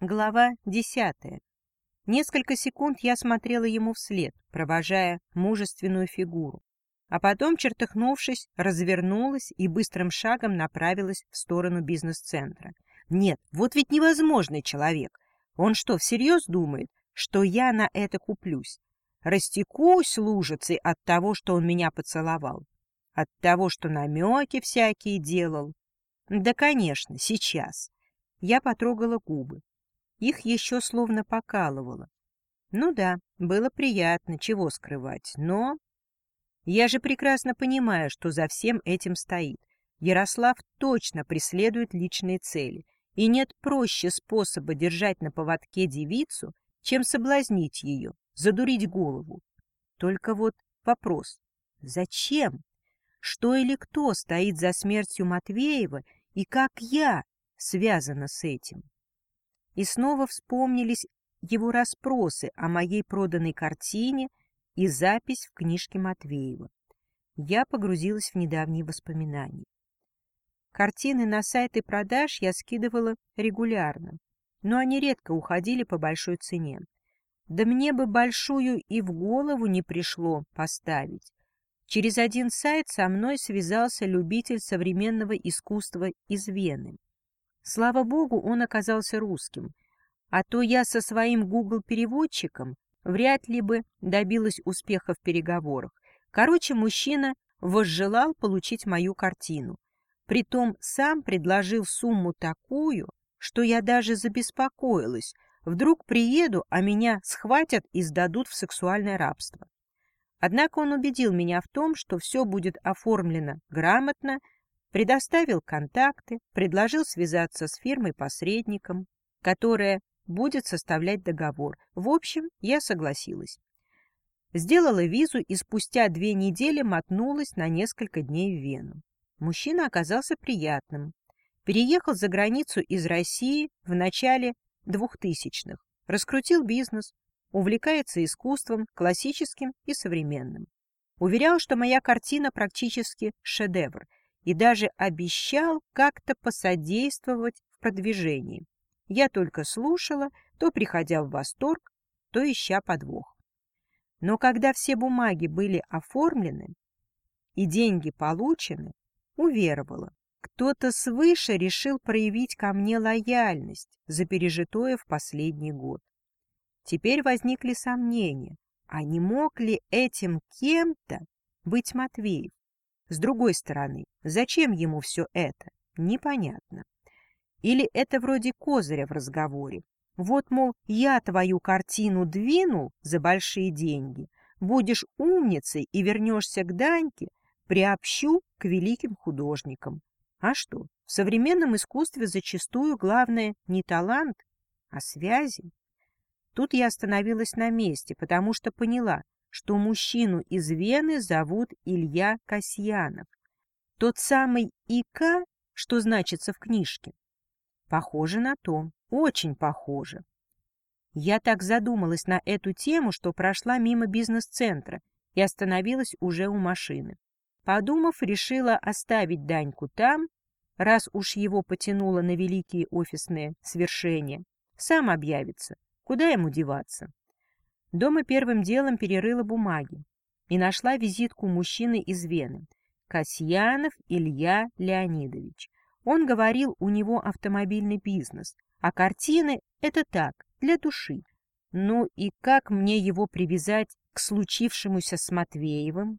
Глава десятая. Несколько секунд я смотрела ему вслед, провожая мужественную фигуру. А потом, чертыхнувшись, развернулась и быстрым шагом направилась в сторону бизнес-центра. Нет, вот ведь невозможный человек. Он что, всерьез думает, что я на это куплюсь? Растекусь лужицей от того, что он меня поцеловал. От того, что намеки всякие делал. Да, конечно, сейчас. Я потрогала губы. Их еще словно покалывало. Ну да, было приятно, чего скрывать, но... Я же прекрасно понимаю, что за всем этим стоит. Ярослав точно преследует личные цели, и нет проще способа держать на поводке девицу, чем соблазнить ее, задурить голову. Только вот вопрос, зачем? Что или кто стоит за смертью Матвеева, и как я связана с этим? И снова вспомнились его расспросы о моей проданной картине и запись в книжке Матвеева. Я погрузилась в недавние воспоминания. Картины на сайты продаж я скидывала регулярно, но они редко уходили по большой цене. Да мне бы большую и в голову не пришло поставить. Через один сайт со мной связался любитель современного искусства из Вены. Слава богу, он оказался русским, а то я со своим Google-переводчиком вряд ли бы добилась успеха в переговорах. Короче, мужчина возжелал получить мою картину. Притом сам предложил сумму такую, что я даже забеспокоилась. Вдруг приеду, а меня схватят и сдадут в сексуальное рабство. Однако он убедил меня в том, что все будет оформлено грамотно, предоставил контакты, предложил связаться с фирмой-посредником, которая будет составлять договор. В общем, я согласилась. Сделала визу и спустя две недели мотнулась на несколько дней в Вену. Мужчина оказался приятным. Переехал за границу из России в начале двухтысячных, раскрутил бизнес, увлекается искусством, классическим и современным. Уверял, что моя картина практически шедевр – и даже обещал как-то посодействовать в продвижении. Я только слушала, то приходя в восторг, то ища подвох. Но когда все бумаги были оформлены и деньги получены, уверовала. Кто-то свыше решил проявить ко мне лояльность за пережитое в последний год. Теперь возникли сомнения, а не мог ли этим кем-то быть Матвеев? С другой стороны, зачем ему все это? Непонятно. Или это вроде козыря в разговоре. Вот, мол, я твою картину двинул за большие деньги, будешь умницей и вернешься к Даньке, приобщу к великим художникам. А что, в современном искусстве зачастую главное не талант, а связи. Тут я остановилась на месте, потому что поняла, что мужчину из Вены зовут Илья Касьянов. Тот самый ИК, что значится в книжке. Похоже на то, очень похоже. Я так задумалась на эту тему, что прошла мимо бизнес-центра и остановилась уже у машины. Подумав, решила оставить Даньку там, раз уж его потянуло на великие офисные свершения. Сам объявится, куда ему деваться. Дома первым делом перерыла бумаги и нашла визитку мужчины из Вены. Касьянов Илья Леонидович. Он говорил, у него автомобильный бизнес, а картины — это так, для души. Ну и как мне его привязать к случившемуся с Матвеевым?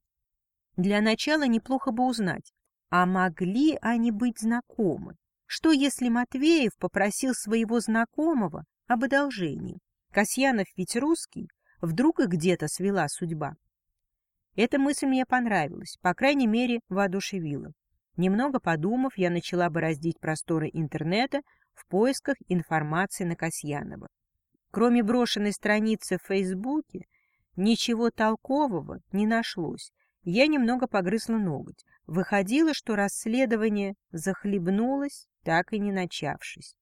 Для начала неплохо бы узнать, а могли они быть знакомы? Что, если Матвеев попросил своего знакомого об одолжении? Касьянов ведь русский, Вдруг и где-то свела судьба. Эта мысль мне понравилась, по крайней мере, воодушевила. Немного подумав, я начала бороздить просторы интернета в поисках информации на Касьянова. Кроме брошенной страницы в Фейсбуке, ничего толкового не нашлось. Я немного погрызла ноготь. Выходило, что расследование захлебнулось, так и не начавшись.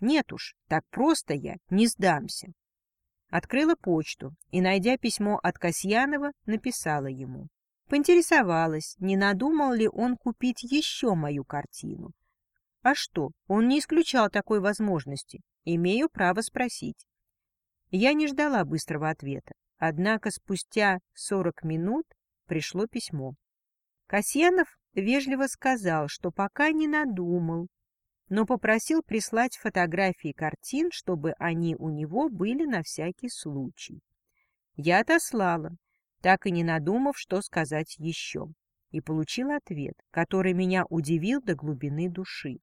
Нет уж, так просто я не сдамся. Открыла почту и, найдя письмо от Касьянова, написала ему. Поинтересовалась, не надумал ли он купить еще мою картину. А что, он не исключал такой возможности. Имею право спросить. Я не ждала быстрого ответа, однако спустя 40 минут пришло письмо. Касьянов вежливо сказал, что пока не надумал, но попросил прислать фотографии картин, чтобы они у него были на всякий случай. Я отослала, так и не надумав, что сказать еще, и получила ответ, который меня удивил до глубины души.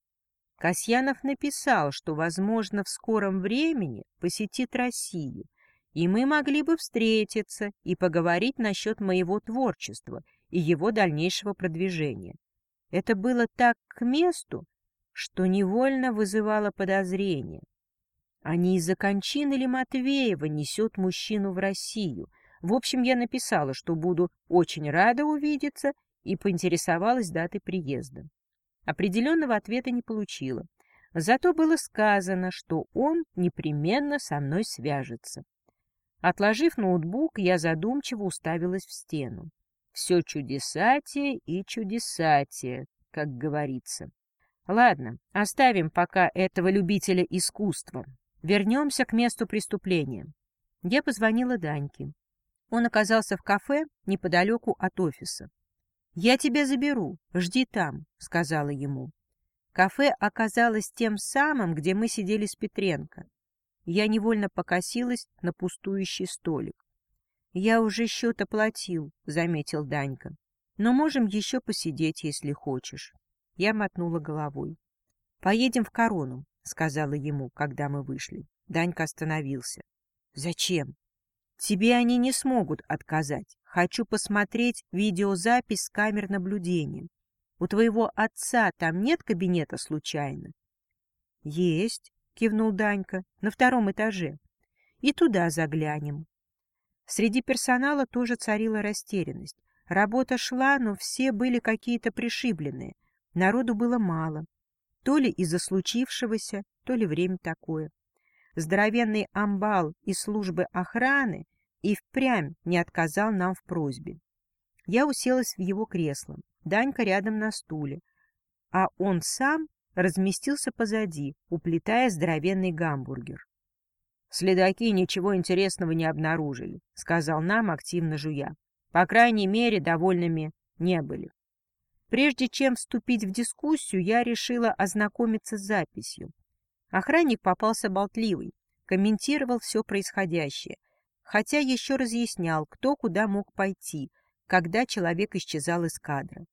Касьянов написал, что, возможно, в скором времени посетит Россию, и мы могли бы встретиться и поговорить насчет моего творчества и его дальнейшего продвижения. Это было так к месту, что невольно вызывало подозрение. А не из-за кончины ли Матвеева несет мужчину в Россию? В общем, я написала, что буду очень рада увидеться, и поинтересовалась датой приезда. Определенного ответа не получила. Зато было сказано, что он непременно со мной свяжется. Отложив ноутбук, я задумчиво уставилась в стену. Все чудесатие и чудесатие, как говорится. Ладно, оставим пока этого любителя искусства. Вернемся к месту преступления. Я позвонила Даньке. Он оказался в кафе неподалеку от офиса. «Я тебя заберу, жди там», — сказала ему. Кафе оказалось тем самым, где мы сидели с Петренко. Я невольно покосилась на пустующий столик. «Я уже счет оплатил», — заметил Данька. «Но можем еще посидеть, если хочешь». Я мотнула головой. «Поедем в Корону», — сказала ему, когда мы вышли. Данька остановился. «Зачем?» «Тебе они не смогут отказать. Хочу посмотреть видеозапись с камер наблюдения. У твоего отца там нет кабинета случайно? — Есть, — кивнул Данька, — на втором этаже. И туда заглянем. Среди персонала тоже царила растерянность. Работа шла, но все были какие-то пришибленные. Народу было мало. То ли из-за случившегося, то ли время такое. Здоровенный амбал из службы охраны и впрямь не отказал нам в просьбе. Я уселась в его кресло, Данька рядом на стуле, а он сам разместился позади, уплетая здоровенный гамбургер. «Следаки ничего интересного не обнаружили», — сказал нам, активно жуя. «По крайней мере, довольными не были». Прежде чем вступить в дискуссию, я решила ознакомиться с записью. Охранник попался болтливый, комментировал все происходящее — хотя еще разъяснял, кто куда мог пойти, когда человек исчезал из кадра.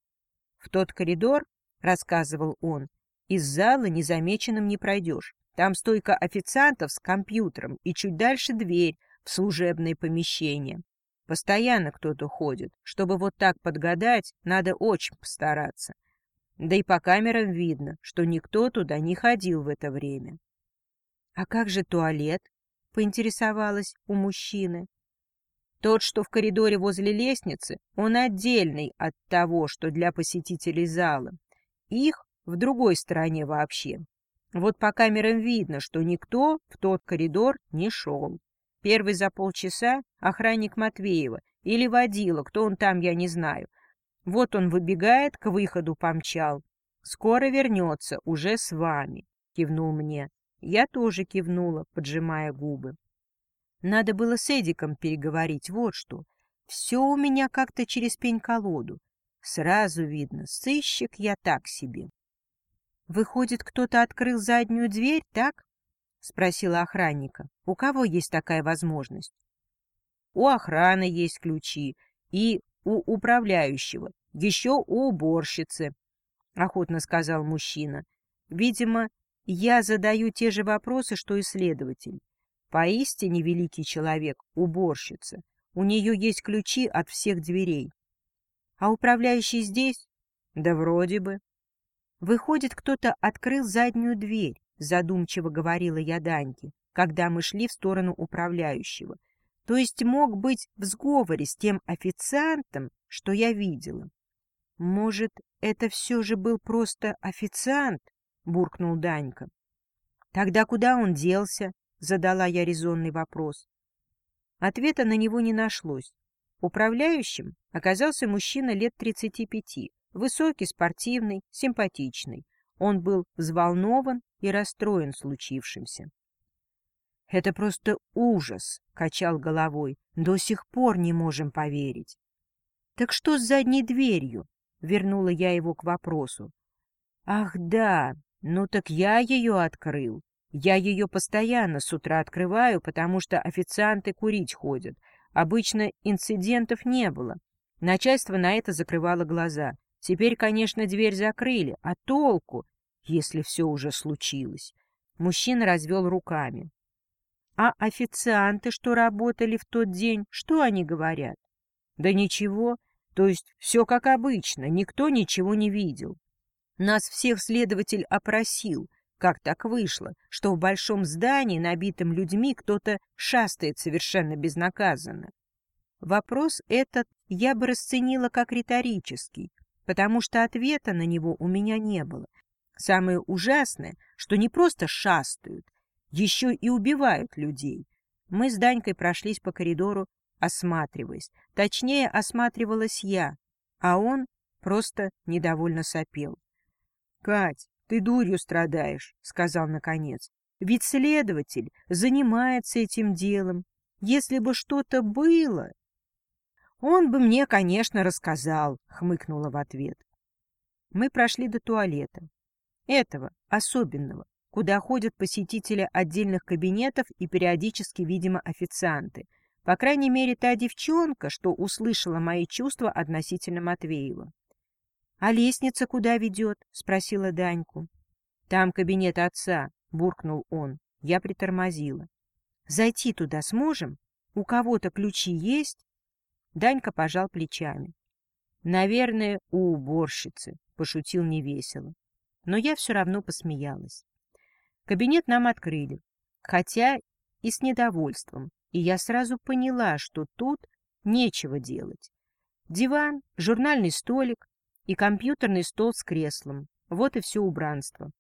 В тот коридор, рассказывал он, из зала незамеченным не пройдешь. Там стойка официантов с компьютером и чуть дальше дверь в служебное помещение. Постоянно кто-то ходит. Чтобы вот так подгадать, надо очень постараться. Да и по камерам видно, что никто туда не ходил в это время. — А как же туалет? — поинтересовалась у мужчины. Тот, что в коридоре возле лестницы, он отдельный от того, что для посетителей зала. Их в другой стороне вообще. Вот по камерам видно, что никто в тот коридор не шел. Первый за полчаса охранник Матвеева или водила, кто он там, я не знаю. Вот он выбегает, к выходу помчал. Скоро вернется, уже с вами, кивнул мне. Я тоже кивнула, поджимая губы. Надо было с Эдиком переговорить, вот что. Все у меня как-то через пень-колоду. Сразу видно, сыщик я так себе. Выходит, кто-то открыл заднюю дверь, так? Спросила охранника. У кого есть такая возможность? У охраны есть ключи и у управляющего, еще у уборщицы, охотно сказал мужчина. Видимо, я задаю те же вопросы, что и следователь. Поистине великий человек, уборщица. У нее есть ключи от всех дверей. А управляющий здесь? Да вроде бы. Выходит, кто-то открыл заднюю дверь, задумчиво говорила я Даньке, когда мы шли в сторону управляющего. То есть мог быть в сговоре с тем официантом, что я видела. Может, это все же был просто официант? буркнул Данька. Тогда куда он делся? Задала я резонный вопрос. Ответа на него не нашлось. Управляющим оказался мужчина лет 35, высокий, спортивный, симпатичный. Он был взволнован и расстроен случившимся. «Это просто ужас!» — качал головой. «До сих пор не можем поверить». «Так что с задней дверью?» — вернула я его к вопросу. «Ах да, ну так я ее открыл. Я ее постоянно с утра открываю, потому что официанты курить ходят. Обычно инцидентов не было. Начальство на это закрывало глаза. Теперь, конечно, дверь закрыли, а толку, если все уже случилось?» Мужчина развел руками. А официанты, что работали в тот день, что они говорят? Да ничего, то есть все как обычно, никто ничего не видел. Нас всех следователь опросил, как так вышло, что в большом здании, набитом людьми, кто-то шастает совершенно безнаказанно. Вопрос этот я бы расценила как риторический, потому что ответа на него у меня не было. Самое ужасное, что не просто шастают, еще и убивают людей. Мы с Данькой прошлись по коридору, осматриваясь. Точнее, осматривалась я, а он просто недовольно сопел. — Кать, ты дурью страдаешь, — сказал наконец. — Ведь следователь занимается этим делом. Если бы что-то было... — Он бы мне, конечно, рассказал, — хмыкнула в ответ. Мы прошли до туалета. Этого, особенного, куда ходят посетители отдельных кабинетов и периодически, видимо, официанты. По крайней мере, та девчонка, что услышала мои чувства относительно Матвеева. — А лестница куда ведет? — спросила Даньку. — Там кабинет отца, — буркнул он. Я притормозила. — Зайти туда сможем? У кого-то ключи есть? Данька пожал плечами. — Наверное, у уборщицы, — пошутил невесело. Но я все равно посмеялась. Кабинет нам открыли, хотя и с недовольством, и я сразу поняла, что тут нечего делать. Диван, журнальный столик и компьютерный стол с креслом. Вот и все убранство.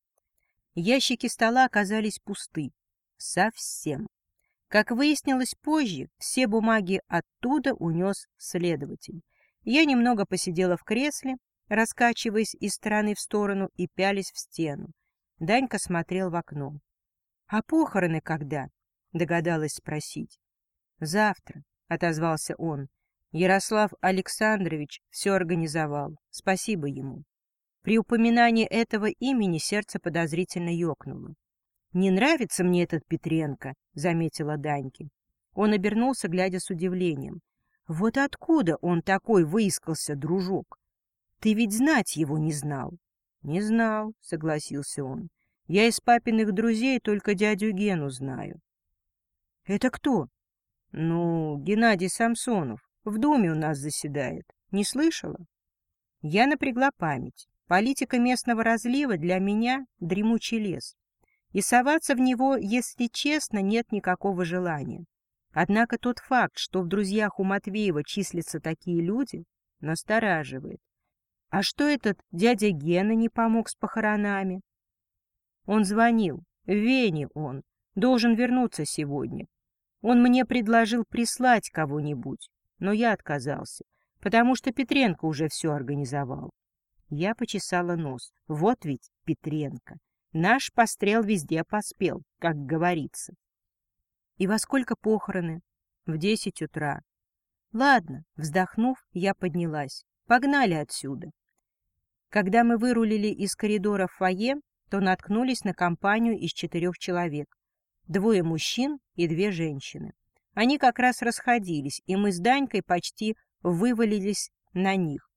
Ящики стола оказались пусты. Совсем. Как выяснилось позже, все бумаги оттуда унес следователь. Я немного посидела в кресле, раскачиваясь из стороны в сторону и пялись в стену. Данька смотрел в окно. — А похороны когда? — догадалась спросить. — Завтра, — отозвался он. Ярослав Александрович все организовал. Спасибо ему. При упоминании этого имени сердце подозрительно ёкнуло. «Не нравится мне этот Петренко», — заметила Даньки. Он обернулся, глядя с удивлением. «Вот откуда он такой выискался, дружок? Ты ведь знать его не знал». — Не знал, — согласился он. — Я из папиных друзей только дядю Гену знаю. — Это кто? — Ну, Геннадий Самсонов. В доме у нас заседает. Не слышала? Я напрягла память. Политика местного разлива для меня — дремучий лес. И соваться в него, если честно, нет никакого желания. Однако тот факт, что в друзьях у Матвеева числятся такие люди, настораживает. А что этот дядя Гена не помог с похоронами? Он звонил. В Вене он. Должен вернуться сегодня. Он мне предложил прислать кого-нибудь, но я отказался, потому что Петренко уже все организовал. Я почесала нос. Вот ведь Петренко. Наш пострел везде поспел, как говорится. И во сколько похороны? В десять утра. Ладно, вздохнув, я поднялась. Погнали отсюда. Когда мы вырулили из коридора в фойе, то наткнулись на компанию из четырех человек. Двое мужчин и две женщины. Они как раз расходились, и мы с Данькой почти вывалились на них.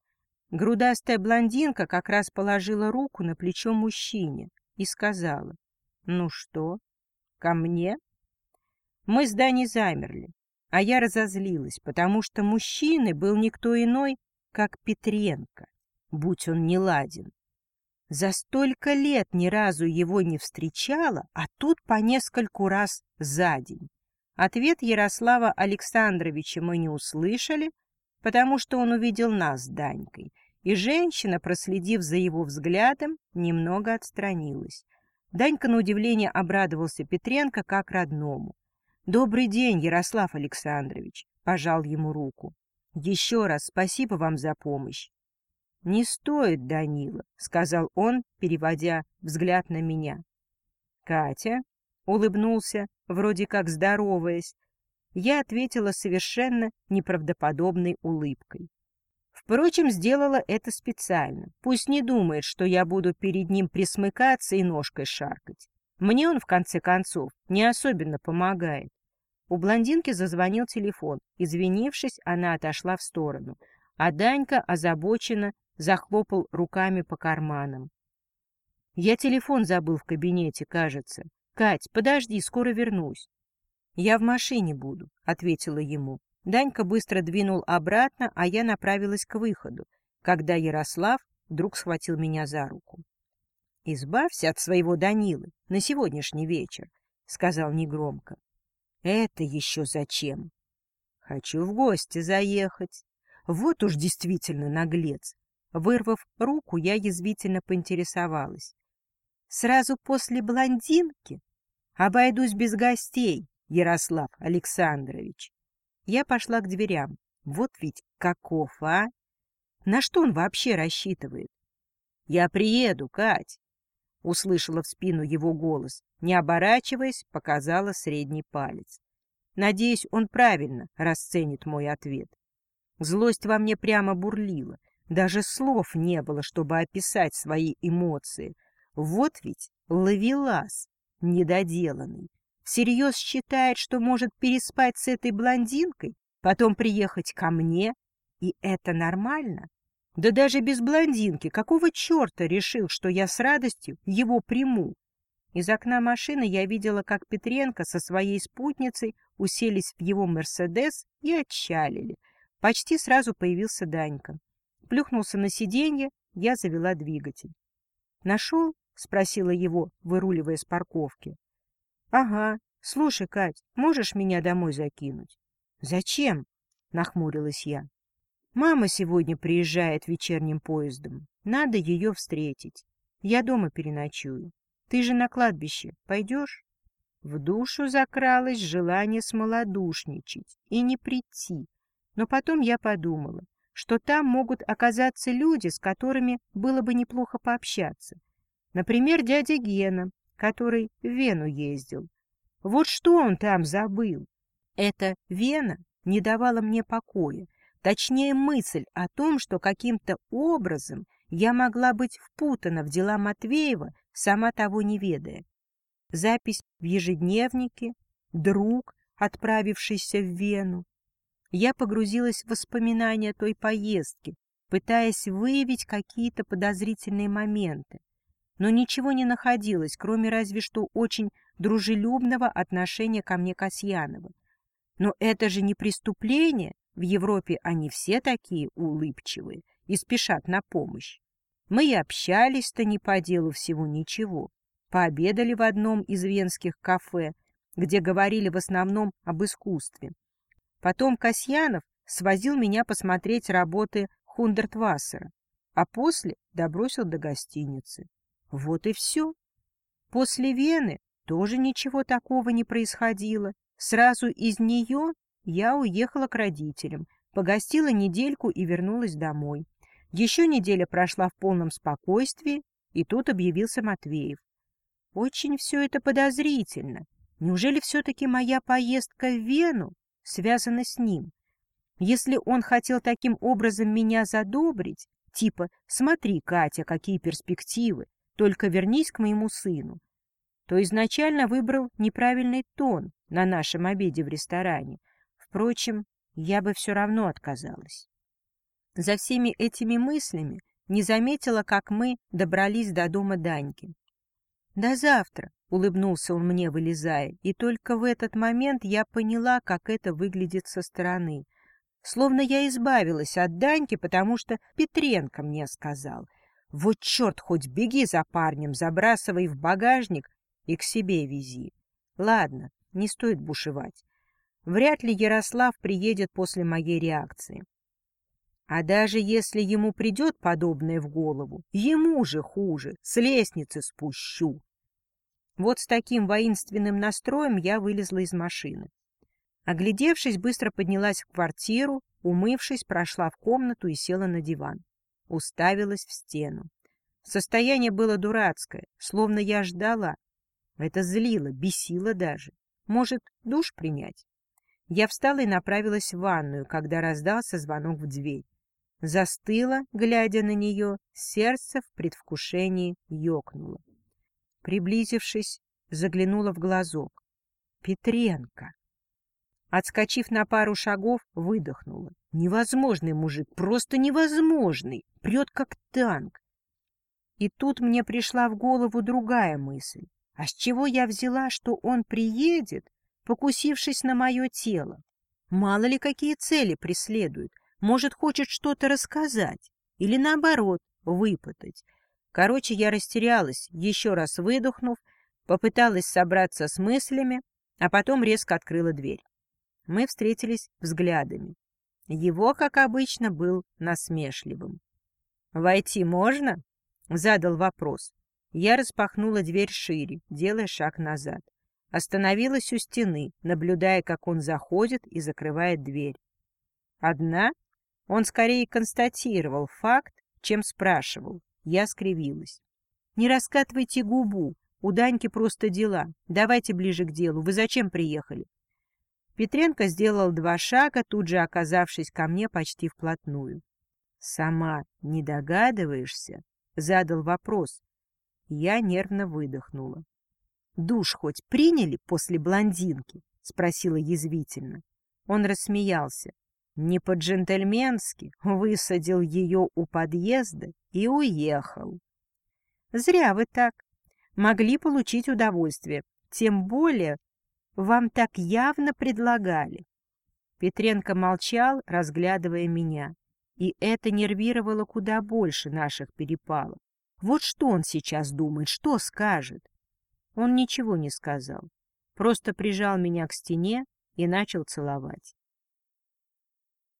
Грудастая блондинка как раз положила руку на плечо мужчине и сказала, «Ну что, ко мне?» Мы с Даней замерли, а я разозлилась, потому что мужчины был никто иной, как Петренко будь он не ладен. За столько лет ни разу его не встречала, а тут по нескольку раз за день. Ответ Ярослава Александровича мы не услышали, потому что он увидел нас с Данькой, и женщина, проследив за его взглядом, немного отстранилась. Данька на удивление обрадовался Петренко как родному. «Добрый день, Ярослав Александрович!» — пожал ему руку. «Еще раз спасибо вам за помощь. — Не стоит, Данила, — сказал он, переводя взгляд на меня. — Катя, — улыбнулся, вроде как здороваясь, я ответила совершенно неправдоподобной улыбкой. Впрочем, сделала это специально. Пусть не думает, что я буду перед ним присмыкаться и ножкой шаркать. Мне он, в конце концов, не особенно помогает. У блондинки зазвонил телефон. Извинившись, она отошла в сторону, а Данька озабоченно захлопал руками по карманам. «Я телефон забыл в кабинете, кажется. Кать, подожди, скоро вернусь». «Я в машине буду», — ответила ему. Данька быстро двинул обратно, а я направилась к выходу, когда Ярослав вдруг схватил меня за руку. — Избавься от своего Данилы на сегодняшний вечер, — сказал негромко. — Это еще зачем? — Хочу в гости заехать. Вот уж действительно наглец. Вырвав руку, я язвительно поинтересовалась. — Сразу после блондинки? Обойдусь без гостей, Ярослав Александрович. Я пошла к дверям. Вот ведь каков, а? На что он вообще рассчитывает? — Я приеду, Кать! — услышала в спину его голос. Не оборачиваясь, показала средний палец. Надеюсь, он правильно расценит мой ответ. Злость во мне прямо бурлила. Даже слов не было, чтобы описать свои эмоции. Вот ведь ловелас недоделанный всерьез считает, что может переспать с этой блондинкой, потом приехать ко мне, и это нормально? Да даже без блондинки, какого черта решил, что я с радостью его приму? Из окна машины я видела, как Петренко со своей спутницей уселись в его «Мерседес» и отчалили. Почти сразу появился Данька. Плюхнулся на сиденье, я завела двигатель. «Нашел?» — спросила его, выруливая с парковки. — Ага. Слушай, Кать, можешь меня домой закинуть? — Зачем? — нахмурилась я. — Мама сегодня приезжает вечерним поездом. Надо ее встретить. Я дома переночую. Ты же на кладбище. Пойдешь? В душу закралось желание смолодушничать и не прийти. Но потом я подумала, что там могут оказаться люди, с которыми было бы неплохо пообщаться. Например, дядя Гена, который в Вену ездил. Вот что он там забыл. Эта Вена не давала мне покоя, точнее мысль о том, что каким-то образом я могла быть впутана в дела Матвеева, сама того не ведая. Запись в ежедневнике, друг, отправившийся в Вену. Я погрузилась в воспоминания той поездки, пытаясь выявить какие-то подозрительные моменты но ничего не находилось, кроме разве что очень дружелюбного отношения ко мне Касьянова. Но это же не преступление, в Европе они все такие улыбчивые и спешат на помощь. Мы и общались-то не по делу всего ничего. Пообедали в одном из венских кафе, где говорили в основном об искусстве. Потом Касьянов свозил меня посмотреть работы Хундертвассера, а после добросил до гостиницы. Вот и все. После Вены тоже ничего такого не происходило. Сразу из нее я уехала к родителям, погостила недельку и вернулась домой. Еще неделя прошла в полном спокойствии, и тут объявился Матвеев. Очень все это подозрительно. Неужели все-таки моя поездка в Вену связана с ним? Если он хотел таким образом меня задобрить, типа «Смотри, Катя, какие перспективы, только вернись к моему сыну, то изначально выбрал неправильный тон на нашем обеде в ресторане. Впрочем, я бы все равно отказалась. За всеми этими мыслями не заметила, как мы добрались до дома Даньки. «До завтра», — улыбнулся он мне, вылезая, и только в этот момент я поняла, как это выглядит со стороны. Словно я избавилась от Даньки, потому что Петренко мне сказал — вот черт, хоть беги за парнем, забрасывай в багажник и к себе вези. Ладно, не стоит бушевать. Вряд ли Ярослав приедет после моей реакции. А даже если ему придет подобное в голову, ему же хуже, с лестницы спущу. Вот с таким воинственным настроем я вылезла из машины. Оглядевшись, быстро поднялась в квартиру, умывшись, прошла в комнату и села на диван. Уставилась в стену. Состояние было дурацкое, словно я ждала. Это злило, бесило даже. Может, душ принять? Я встала и направилась в ванную, когда раздался звонок в дверь. Застыла, глядя на нее, сердце в предвкушении ёкнуло. Приблизившись, заглянула в глазок. Петренко. Отскочив на пару шагов, выдохнула. Невозможный мужик, просто невозможный. Прет как танк. И тут мне пришла в голову другая мысль. А с чего я взяла, что он приедет, покусившись на мое тело? Мало ли какие цели преследует. Может, хочет что-то рассказать. Или наоборот, выпытать. Короче, я растерялась, еще раз выдохнув, попыталась собраться с мыслями, а потом резко открыла дверь. Мы встретились взглядами. Его, как обычно, был насмешливым. «Войти можно?» — задал вопрос. Я распахнула дверь шире, делая шаг назад. Остановилась у стены, наблюдая, как он заходит и закрывает дверь. «Одна?» Он скорее констатировал факт, чем спрашивал. Я скривилась. «Не раскатывайте губу. У Даньки просто дела. Давайте ближе к делу. Вы зачем приехали?» Петренко сделал два шага, тут же оказавшись ко мне почти вплотную. «Сама не догадываешься?» — задал вопрос. Я нервно выдохнула. «Душ хоть приняли после блондинки?» — спросила язвительно. Он рассмеялся. Не по-джентльменски высадил ее у подъезда и уехал. «Зря вы так. Могли получить удовольствие. Тем более вам так явно предлагали. Петренко молчал, разглядывая меня. И это нервировало куда больше наших перепалов. Вот что он сейчас думает, что скажет? Он ничего не сказал. Просто прижал меня к стене и начал целовать.